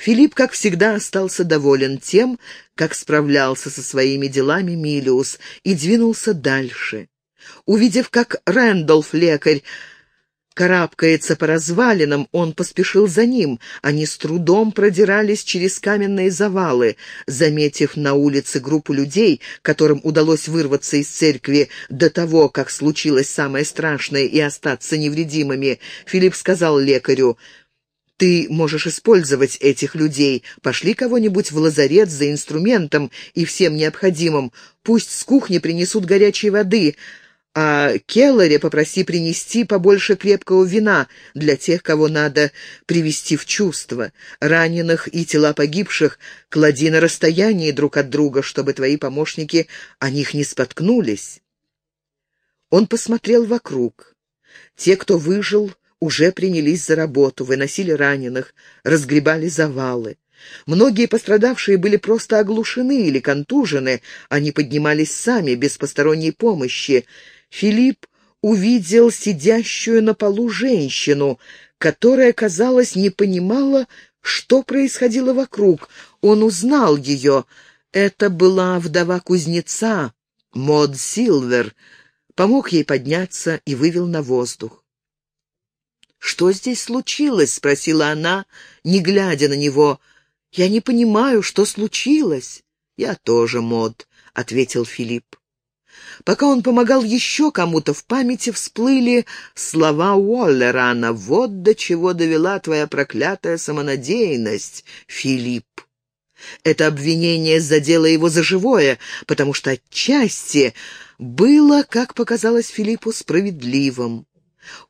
Филипп, как всегда, остался доволен тем, как справлялся со своими делами Милиус, и двинулся дальше. Увидев, как Рэндолф, лекарь, карабкается по развалинам, он поспешил за ним. Они с трудом продирались через каменные завалы. Заметив на улице группу людей, которым удалось вырваться из церкви до того, как случилось самое страшное, и остаться невредимыми, Филипп сказал лекарю, «Ты можешь использовать этих людей. Пошли кого-нибудь в лазарет за инструментом и всем необходимым. Пусть с кухни принесут горячей воды, а Келларе попроси принести побольше крепкого вина для тех, кого надо привести в чувство. Раненых и тела погибших клади на расстоянии друг от друга, чтобы твои помощники о них не споткнулись. Он посмотрел вокруг. Те, кто выжил, уже принялись за работу, выносили раненых, разгребали завалы. Многие пострадавшие были просто оглушены или контужены, они поднимались сами, без посторонней помощи, Филипп увидел сидящую на полу женщину, которая, казалось, не понимала, что происходило вокруг. Он узнал ее. Это была вдова кузнеца, Мод Силвер. Помог ей подняться и вывел на воздух. «Что здесь случилось?» — спросила она, не глядя на него. «Я не понимаю, что случилось». «Я тоже, Мод», — ответил Филипп. Пока он помогал еще кому-то, в памяти всплыли слова Уоллерана «Вот до чего довела твоя проклятая самонадеянность, Филипп». Это обвинение задело его за живое, потому что отчасти было, как показалось Филиппу, справедливым.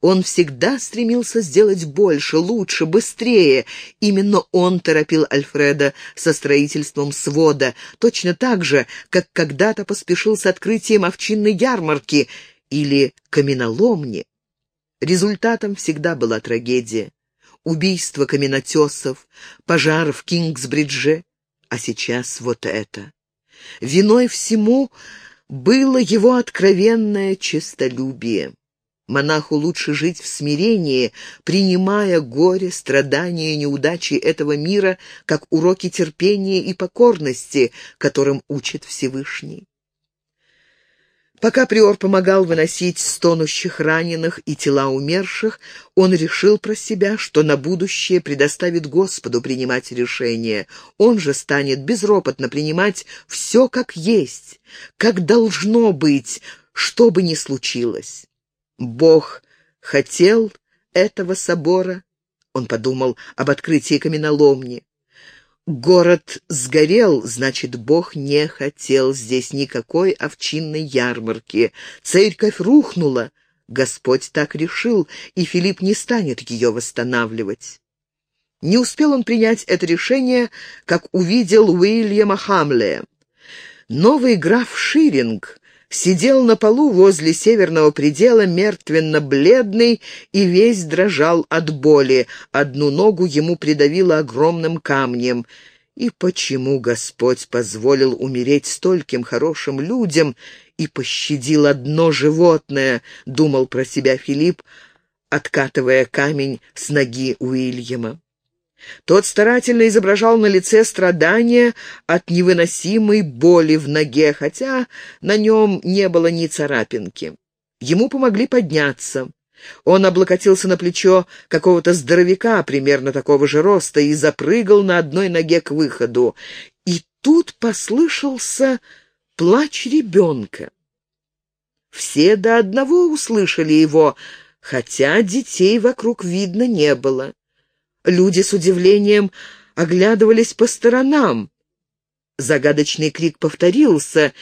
Он всегда стремился сделать больше, лучше, быстрее. Именно он торопил Альфреда со строительством свода, точно так же, как когда-то поспешил с открытием овчинной ярмарки или каменоломни. Результатом всегда была трагедия. Убийство каменотесов, пожар в Кингсбридже, а сейчас вот это. Виной всему было его откровенное честолюбие. Монаху лучше жить в смирении, принимая горе, страдания неудачи этого мира как уроки терпения и покорности, которым учит Всевышний. Пока приор помогал выносить стонущих раненых и тела умерших, он решил про себя, что на будущее предоставит Господу принимать решения. Он же станет безропотно принимать все как есть, как должно быть, что бы ни случилось. Бог хотел этого собора. Он подумал об открытии каменоломни. Город сгорел, значит, Бог не хотел здесь никакой овчинной ярмарки. Церковь рухнула. Господь так решил, и Филипп не станет ее восстанавливать. Не успел он принять это решение, как увидел Уильяма Хамлея. Новый граф Ширинг сидел на полу возле северного предела, мертвенно-бледный и весь дрожал от боли. Одну ногу ему придавило огромным камнем. И почему Господь позволил умереть стольким хорошим людям и пощадил одно животное, думал про себя Филипп, откатывая камень с ноги Уильяма. Тот старательно изображал на лице страдания от невыносимой боли в ноге, хотя на нем не было ни царапинки. Ему помогли подняться. Он облокотился на плечо какого-то здоровяка, примерно такого же роста, и запрыгал на одной ноге к выходу. И тут послышался плач ребенка. Все до одного услышали его, хотя детей вокруг видно не было. Люди с удивлением оглядывались по сторонам. Загадочный крик повторился,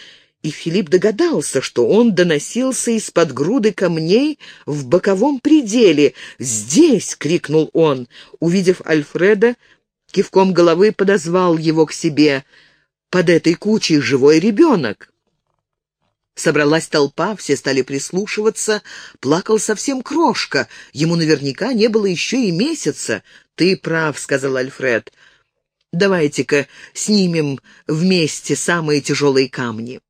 и Филипп догадался, что он доносился из-под груды камней в боковом пределе. «Здесь!» — крикнул он. Увидев Альфреда, кивком головы подозвал его к себе. «Под этой кучей живой ребенок!» Собралась толпа, все стали прислушиваться. Плакал совсем крошка. Ему наверняка не было еще и месяца. «Ты прав», — сказал Альфред. «Давайте-ка снимем вместе самые тяжелые камни».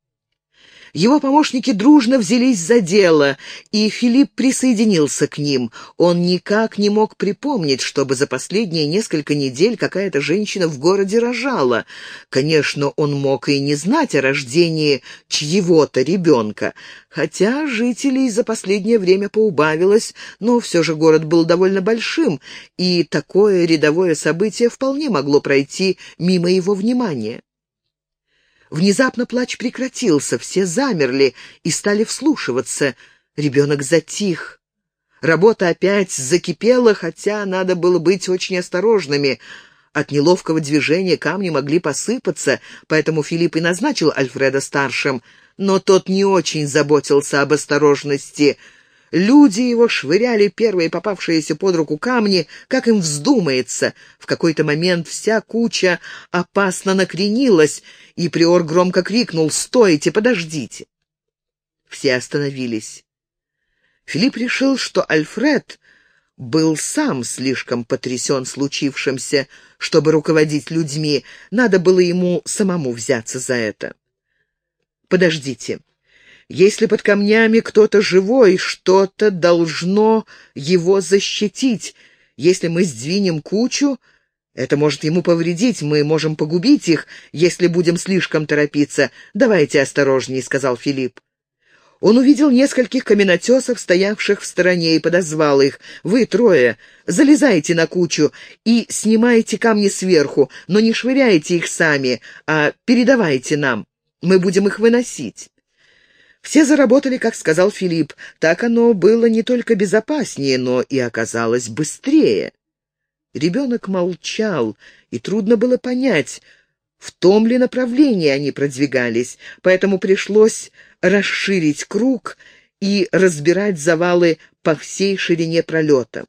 Его помощники дружно взялись за дело, и Филипп присоединился к ним. Он никак не мог припомнить, чтобы за последние несколько недель какая-то женщина в городе рожала. Конечно, он мог и не знать о рождении чьего-то ребенка, хотя жителей за последнее время поубавилось, но все же город был довольно большим, и такое рядовое событие вполне могло пройти мимо его внимания. Внезапно плач прекратился, все замерли и стали вслушиваться. Ребенок затих. Работа опять закипела, хотя надо было быть очень осторожными. От неловкого движения камни могли посыпаться, поэтому Филипп и назначил Альфреда старшим, но тот не очень заботился об осторожности — Люди его швыряли первые попавшиеся под руку камни, как им вздумается. В какой-то момент вся куча опасно накренилась, и приор громко крикнул «Стойте, подождите!». Все остановились. Филипп решил, что Альфред был сам слишком потрясен случившимся, чтобы руководить людьми, надо было ему самому взяться за это. «Подождите», если под камнями кто-то живой, что-то должно его защитить. Если мы сдвинем кучу, это может ему повредить, мы можем погубить их, если будем слишком торопиться. Давайте осторожнее», — сказал Филипп. Он увидел нескольких каменотесов, стоявших в стороне, и подозвал их. «Вы трое, залезайте на кучу и снимайте камни сверху, но не швыряйте их сами, а передавайте нам. Мы будем их выносить». Все заработали, как сказал Филипп. Так оно было не только безопаснее, но и оказалось быстрее. Ребенок молчал, и трудно было понять, в том ли направлении они продвигались, поэтому пришлось расширить круг и разбирать завалы по всей ширине пролета.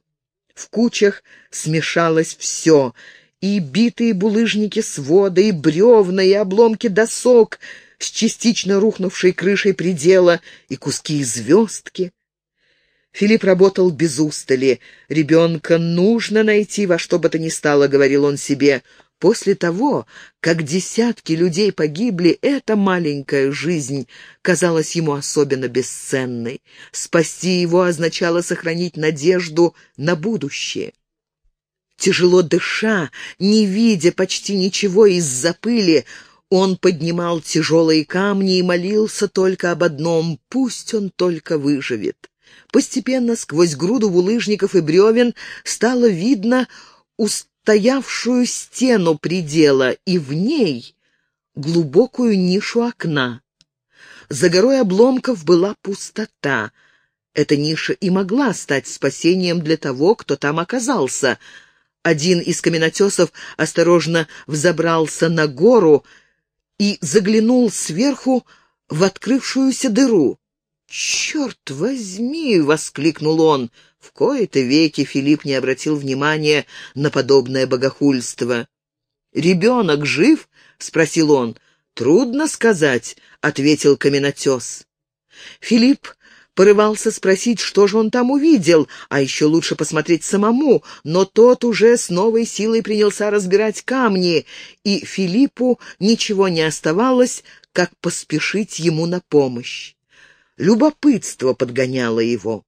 В кучах смешалось все — и битые булыжники свода, и бревна, и обломки досок — с частично рухнувшей крышей предела и куски звездки. Филипп работал без устали. «Ребенка нужно найти во что бы то ни стало», — говорил он себе. После того, как десятки людей погибли, эта маленькая жизнь казалась ему особенно бесценной. Спасти его означало сохранить надежду на будущее. Тяжело дыша, не видя почти ничего из-за пыли, он поднимал тяжелые камни и молился только об одном — пусть он только выживет. Постепенно сквозь груду булыжников и бревен стало видно устоявшую стену предела, и в ней глубокую нишу окна. За горой обломков была пустота. Эта ниша и могла стать спасением для того, кто там оказался. Один из каменотесов осторожно взобрался на гору и заглянул сверху в открывшуюся дыру. «Черт возьми!» — воскликнул он. В кои-то веки Филипп не обратил внимания на подобное богохульство. «Ребенок жив?» — спросил он. «Трудно сказать», — ответил каменотес. Филипп порывался спросить, что же он там увидел, а еще лучше посмотреть самому, но тот уже с новой силой принялся разбирать камни, и Филиппу ничего не оставалось, как поспешить ему на помощь. Любопытство подгоняло его.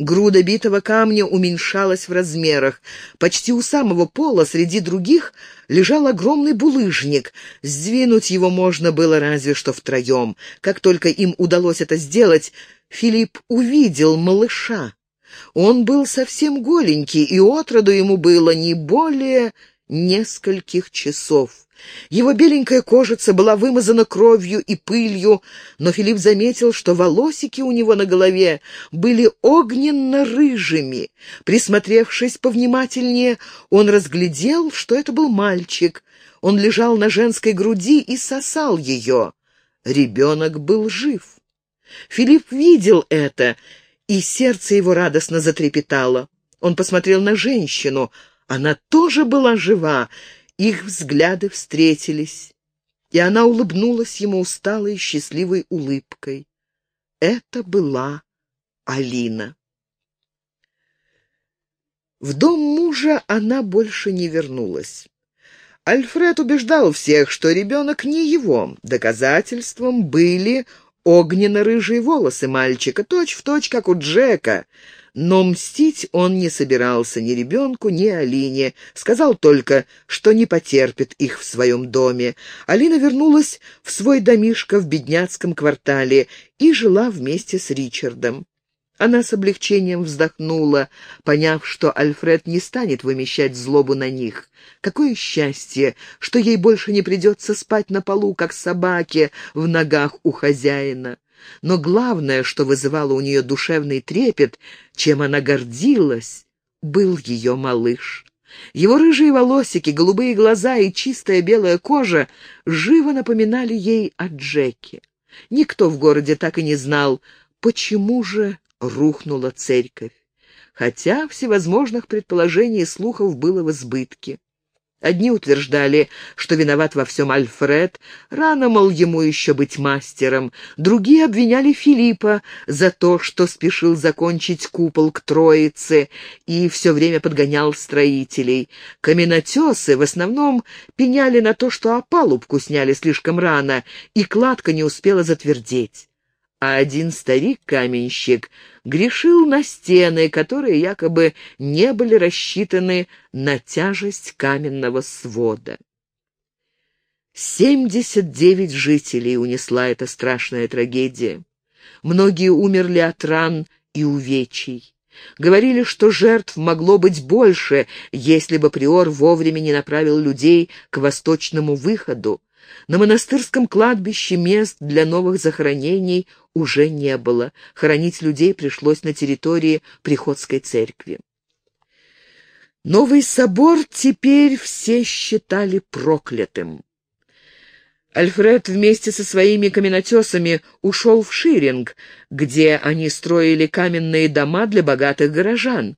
Груда битого камня уменьшалась в размерах. Почти у самого пола среди других лежал огромный булыжник. Сдвинуть его можно было разве что втроем. Как только им удалось это сделать, Филипп увидел малыша. Он был совсем голенький, и отроду ему было не более нескольких часов. Его беленькая кожица была вымазана кровью и пылью, но Филипп заметил, что волосики у него на голове были огненно-рыжими. Присмотревшись повнимательнее, он разглядел, что это был мальчик. Он лежал на женской груди и сосал ее. Ребенок был жив. Филипп видел это, и сердце его радостно затрепетало. Он посмотрел на женщину. Она тоже была жива. Их взгляды встретились, и она улыбнулась ему усталой, счастливой улыбкой. Это была Алина. В дом мужа она больше не вернулась. Альфред убеждал всех, что ребенок не его. Доказательством были огненно-рыжие волосы мальчика, точь-в-точь, точь, как у Джека. Но мстить он не собирался ни ребенку, ни Алине. Сказал только, что не потерпит их в своем доме. Алина вернулась в свой домишко в бедняцком квартале и жила вместе с Ричардом. Она с облегчением вздохнула, поняв, что Альфред не станет вымещать злобу на них. Какое счастье, что ей больше не придется спать на полу, как собаке в ногах у хозяина. Но главное, что вызывало у нее душевный трепет, чем она гордилась, был ее малыш. Его рыжие волосики, голубые глаза и чистая белая кожа живо напоминали ей о Джеке. Никто в городе так и не знал, почему же рухнула церковь, хотя всевозможных предположений и слухов было в избытке. Одни утверждали, что виноват во всем Альфред, рано, мол, ему еще быть мастером. Другие обвиняли Филиппа за то, что спешил закончить купол к Троице и все время подгонял строителей. Каменотесы в основном пеняли на то, что опалубку сняли слишком рано, и кладка не успела затвердеть а один старик-каменщик грешил на стены, которые якобы не были рассчитаны на тяжесть каменного свода. Семьдесят девять жителей унесла эта страшная трагедия. Многие умерли от ран и увечий. Говорили, что жертв могло быть больше, если бы приор вовремя не направил людей к восточному выходу. На монастырском кладбище мест для новых захоронений уже не было. Хоронить людей пришлось на территории Приходской церкви. Новый собор теперь все считали проклятым. Альфред вместе со своими каменотесами ушел в Ширинг, где они строили каменные дома для богатых горожан.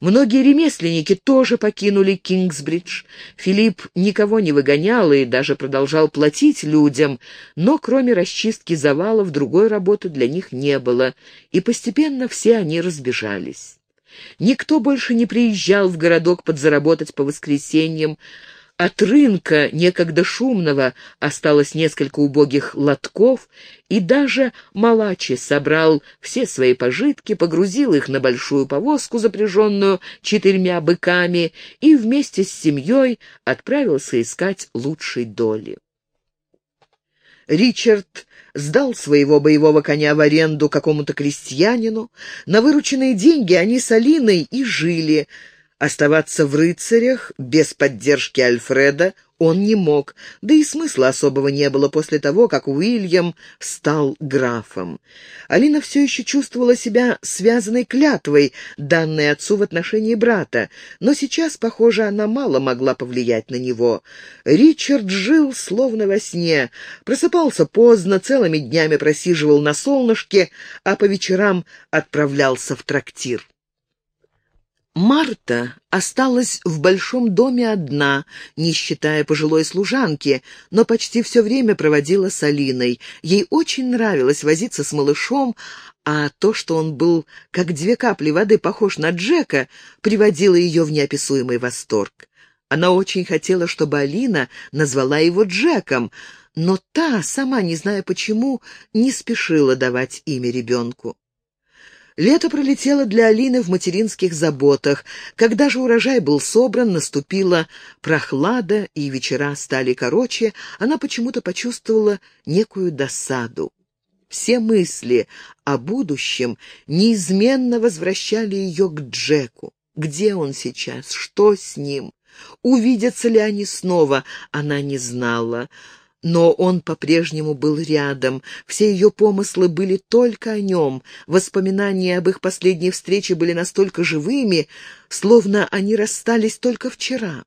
Многие ремесленники тоже покинули Кингсбридж. Филипп никого не выгонял и даже продолжал платить людям, но кроме расчистки завалов другой работы для них не было, и постепенно все они разбежались. Никто больше не приезжал в городок подзаработать по воскресеньям, от рынка, некогда шумного, осталось несколько убогих лотков, и даже Малачи собрал все свои пожитки, погрузил их на большую повозку, запряженную четырьмя быками, и вместе с семьей отправился искать лучшей доли. Ричард сдал своего боевого коня в аренду какому-то крестьянину. На вырученные деньги они с Алиной и жили — Оставаться в рыцарях без поддержки Альфреда он не мог, да и смысла особого не было после того, как Уильям стал графом. Алина все еще чувствовала себя связанной клятвой, данной отцу в отношении брата, но сейчас, похоже, она мало могла повлиять на него. Ричард жил словно во сне, просыпался поздно, целыми днями просиживал на солнышке, а по вечерам отправлялся в трактир. Марта осталась в большом доме одна, не считая пожилой служанки, но почти все время проводила с Алиной. Ей очень нравилось возиться с малышом, а то, что он был, как две капли воды, похож на Джека, приводило ее в неописуемый восторг. Она очень хотела, чтобы Алина назвала его Джеком, но та, сама не зная почему, не спешила давать имя ребенку. Лето пролетело для Алины в материнских заботах. Когда же урожай был собран, наступила прохлада, и вечера стали короче, она почему-то почувствовала некую досаду. Все мысли о будущем неизменно возвращали ее к Джеку. Где он сейчас? Что с ним? Увидятся ли они снова? Она не знала но он по-прежнему был рядом. Все ее помыслы были только о нем. Воспоминания об их последней встрече были настолько живыми, словно они расстались только вчера.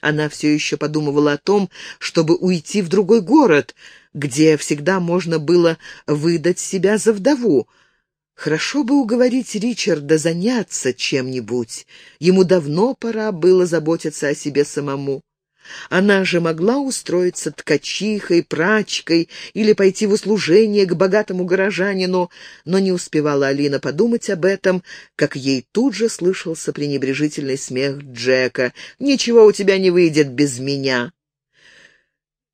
Она все еще подумывала о том, чтобы уйти в другой город, где всегда можно было выдать себя за вдову. Хорошо бы уговорить Ричарда заняться чем-нибудь. Ему давно пора было заботиться о себе самому. Она же могла устроиться ткачихой, прачкой или пойти в услужение к богатому горожанину, но не успевала Алина подумать об этом, как ей тут же слышался пренебрежительный смех Джека. «Ничего у тебя не выйдет без меня».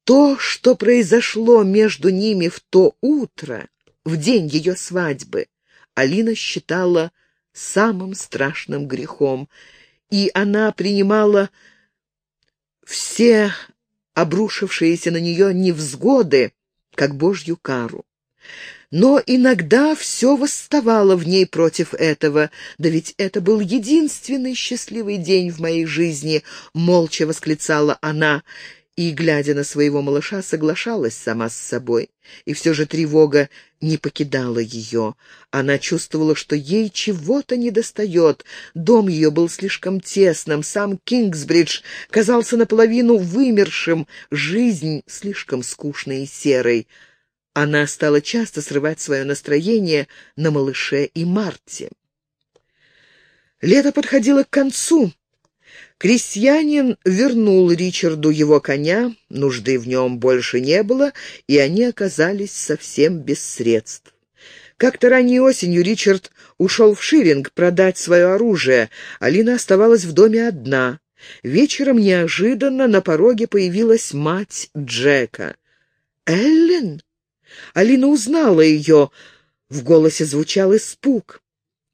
То, что произошло между ними в то утро, в день ее свадьбы, Алина считала самым страшным грехом, и она принимала все обрушившиеся на нее невзгоды, как божью кару. Но иногда все восставало в ней против этого. Да ведь это был единственный счастливый день в моей жизни, молча восклицала она, и, глядя на своего малыша, соглашалась сама с собой. И все же тревога не покидала ее. Она чувствовала, что ей чего-то недостает. Дом ее был слишком тесным, сам Кингсбридж казался наполовину вымершим, жизнь слишком скучной и серой. Она стала часто срывать свое настроение на малыше и Марте. Лето подходило к концу. Крестьянин вернул Ричарду его коня, нужды в нем больше не было, и они оказались совсем без средств. Как-то ранней осенью Ричард ушел в Ширинг продать свое оружие. Алина оставалась в доме одна. Вечером неожиданно на пороге появилась мать Джека. «Эллен?» Алина узнала ее. В голосе звучал испуг.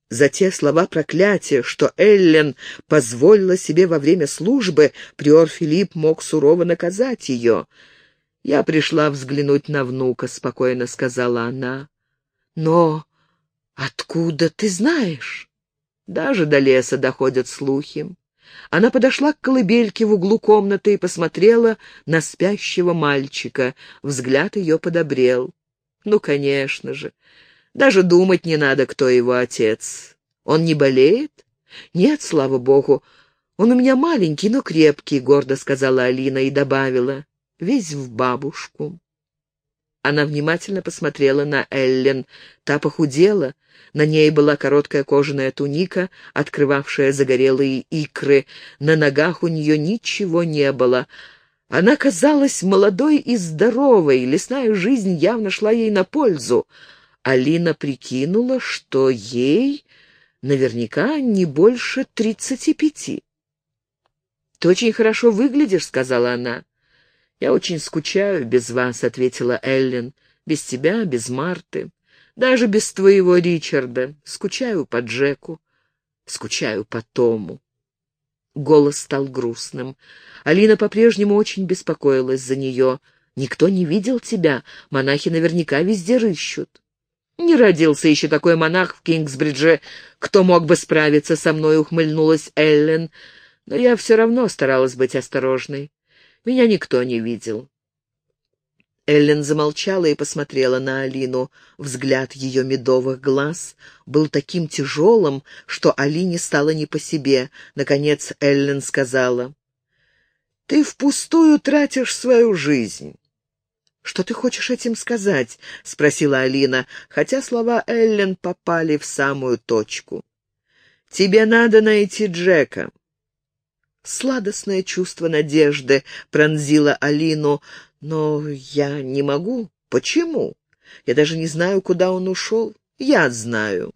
За те слова проклятия, что Эллен позволила себе во время службы, приор Филипп мог сурово наказать ее. «Я пришла взглянуть на внука», — спокойно сказала она. «Но откуда ты знаешь?» Даже до леса доходят слухи. Она подошла к колыбельке в углу комнаты и посмотрела на спящего мальчика. Взгляд ее подобрел. Ну, конечно же. Даже думать не надо, кто его отец. Он не болеет? Нет, слава богу. Он у меня маленький, но крепкий, гордо сказала Алина и добавила. Весь в бабушку. Она внимательно посмотрела на Эллен. Та похудела. На ней была короткая кожаная туника, открывавшая загорелые икры. На ногах у нее ничего не было. Она казалась молодой и здоровой, лесная жизнь явно шла ей на пользу. Алина прикинула, что ей наверняка не больше тридцати пяти. «Ты очень хорошо выглядишь», — сказала она. «Я очень скучаю без вас», — ответила Эллен. «Без тебя, без Марты, даже без твоего Ричарда. Скучаю по Джеку, скучаю по Тому». Голос стал грустным. Алина по-прежнему очень беспокоилась за нее. «Никто не видел тебя. Монахи наверняка везде рыщут». «Не родился еще такой монах в Кингсбридже, кто мог бы справиться со мной», — ухмыльнулась Эллен. «Но я все равно старалась быть осторожной. Меня никто не видел». Эллен замолчала и посмотрела на Алину. Взгляд ее медовых глаз был таким тяжелым, что Алине стало не по себе. Наконец Эллен сказала, «Ты впустую тратишь свою жизнь». «Что ты хочешь этим сказать?» — спросила Алина, хотя слова Эллен попали в самую точку. «Тебе надо найти Джека». Сладостное чувство надежды пронзило Алину, но я не могу. Почему? Я даже не знаю, куда он ушел. Я знаю.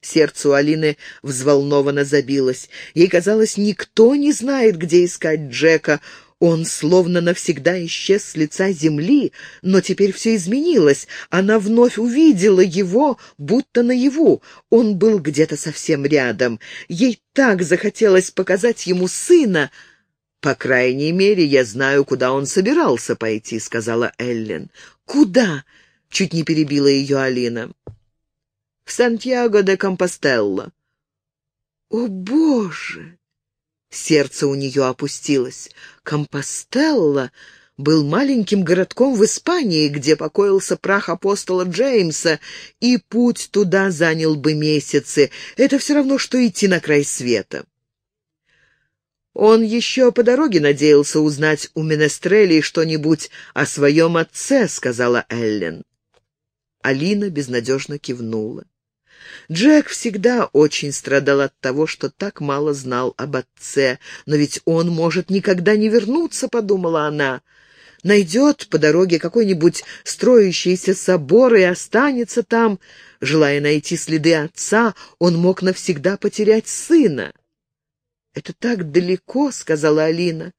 Сердце у Алины взволнованно забилось. Ей казалось, никто не знает, где искать Джека. Он словно навсегда исчез с лица земли, но теперь все изменилось. Она вновь увидела его, будто наяву. Он был где-то совсем рядом. Ей так захотелось показать ему сына. «По крайней мере, я знаю, куда он собирался пойти», — сказала Эллен. «Куда?» — чуть не перебила ее Алина. «В Сантьяго де Компостелло». «О, Боже!» Сердце у нее опустилось. Компостелла был маленьким городком в Испании, где покоился прах апостола Джеймса, и путь туда занял бы месяцы. Это все равно, что идти на край света. Он еще по дороге надеялся узнать у Менестрелей что-нибудь о своем отце, сказала Эллен. Алина безнадежно кивнула. Джек всегда очень страдал от того, что так мало знал об отце. Но ведь он может никогда не вернуться, подумала она. Найдет по дороге какой-нибудь строящийся собор и останется там. Желая найти следы отца, он мог навсегда потерять сына. «Это так далеко», — сказала Алина.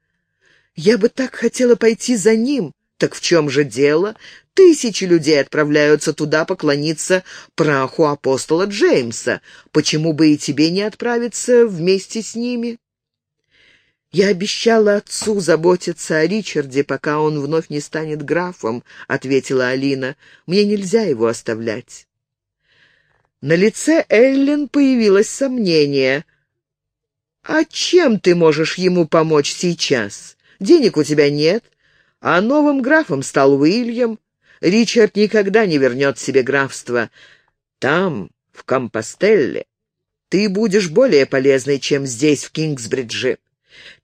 «Я бы так хотела пойти за ним. Так в чем же дело? Тысячи людей отправляются туда поклониться праху апостола Джеймса. Почему бы и тебе не отправиться вместе с ними? «Я обещала отцу заботиться о Ричарде, пока он вновь не станет графом», — ответила Алина. «Мне нельзя его оставлять». На лице Эллен появилось сомнение. «А чем ты можешь ему помочь сейчас? Денег у тебя нет, а новым графом стал Уильям. Ричард никогда не вернет себе графство. Там, в Компостелле, ты будешь более полезной, чем здесь, в Кингсбридже.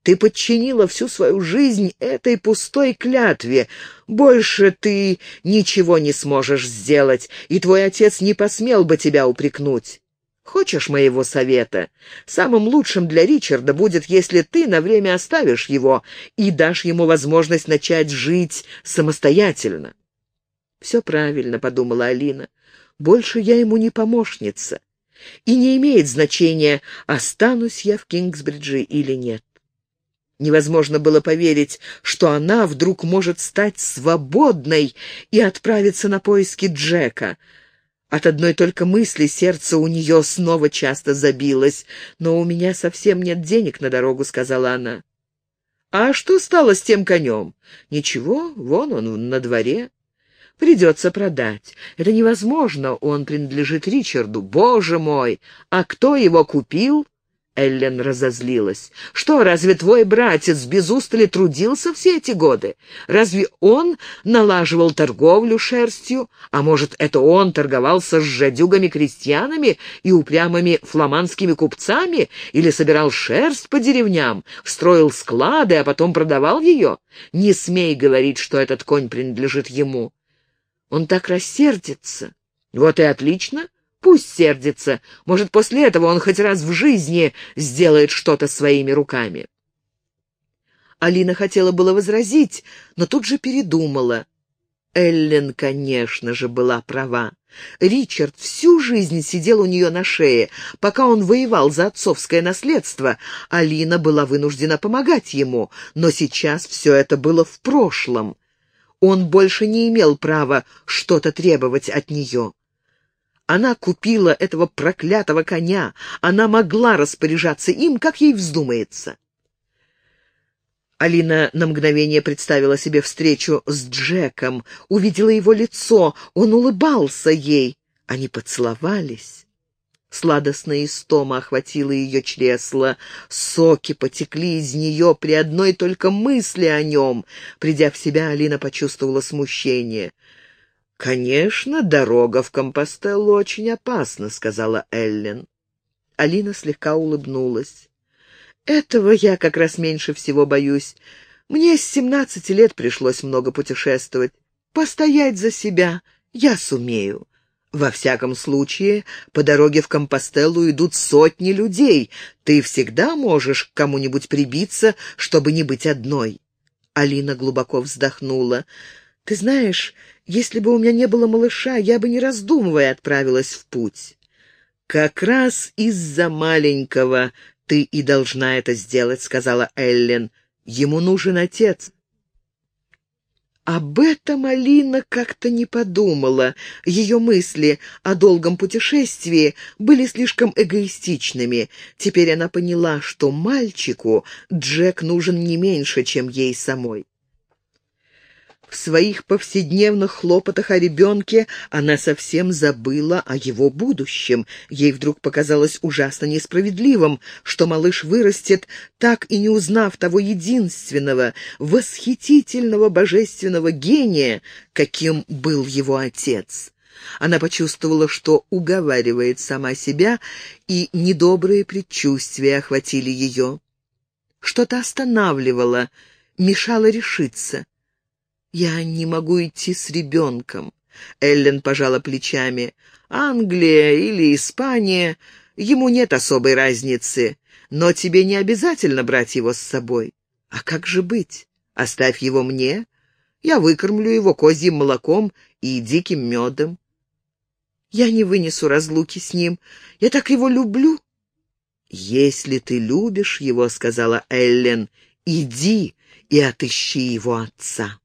Ты подчинила всю свою жизнь этой пустой клятве. Больше ты ничего не сможешь сделать, и твой отец не посмел бы тебя упрекнуть. Хочешь моего совета? Самым лучшим для Ричарда будет, если ты на время оставишь его и дашь ему возможность начать жить самостоятельно. «Все правильно», — подумала Алина. «Больше я ему не помощница. И не имеет значения, останусь я в Кингсбридже или нет». Невозможно было поверить, что она вдруг может стать свободной и отправиться на поиски Джека. От одной только мысли сердце у нее снова часто забилось. «Но у меня совсем нет денег на дорогу», — сказала она. «А что стало с тем конем?» «Ничего, вон он на дворе». Придется продать. Это невозможно, он принадлежит Ричарду. Боже мой! А кто его купил? Эллен разозлилась. «Что, разве твой братец без устали трудился все эти годы? Разве он налаживал торговлю шерстью? А может, это он торговался с жадюгами-крестьянами и упрямыми фламандскими купцами? Или собирал шерсть по деревням, строил склады, а потом продавал ее? Не смей говорить, что этот конь принадлежит ему. Он так рассердится. Вот и отлично. Пусть сердится. Может, после этого он хоть раз в жизни сделает что-то своими руками. Алина хотела было возразить, но тут же передумала. Эллен, конечно же, была права. Ричард всю жизнь сидел у нее на шее. Пока он воевал за отцовское наследство, Алина была вынуждена помогать ему, но сейчас все это было в прошлом. Он больше не имел права что-то требовать от нее. Она купила этого проклятого коня, она могла распоряжаться им, как ей вздумается. Алина на мгновение представила себе встречу с Джеком, увидела его лицо, он улыбался ей. Они поцеловались. Сладостная истома охватила ее чресло. Соки потекли из нее при одной только мысли о нем. Придя в себя, Алина почувствовала смущение. «Конечно, дорога в Компостеллу очень опасна», — сказала Эллен. Алина слегка улыбнулась. «Этого я как раз меньше всего боюсь. Мне с семнадцати лет пришлось много путешествовать. Постоять за себя я сумею. Во всяком случае, по дороге в Компостеллу идут сотни людей. Ты всегда можешь к кому-нибудь прибиться, чтобы не быть одной. Алина глубоко вздохнула. Ты знаешь, если бы у меня не было малыша, я бы, не раздумывая, отправилась в путь. Как раз из-за маленького ты и должна это сделать, сказала Эллен. Ему нужен отец. Об этом Алина как-то не подумала. Ее мысли о долгом путешествии были слишком эгоистичными. Теперь она поняла, что мальчику Джек нужен не меньше, чем ей самой. В своих повседневных хлопотах о ребенке она совсем забыла о его будущем. Ей вдруг показалось ужасно несправедливым, что малыш вырастет, так и не узнав того единственного, восхитительного божественного гения, каким был его отец. Она почувствовала, что уговаривает сама себя, и недобрые предчувствия охватили ее. Что-то останавливало, мешало решиться. «Я не могу идти с ребенком». Эллен пожала плечами. «Англия или Испания, ему нет особой разницы, но тебе не обязательно брать его с собой. А как же быть? Оставь его мне, я выкормлю его козьим молоком и диким медом. Я не вынесу разлуки с ним, я так его люблю». «Если ты любишь его, — сказала Эллен, — иди и отыщи его отца».